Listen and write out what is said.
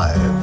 alive.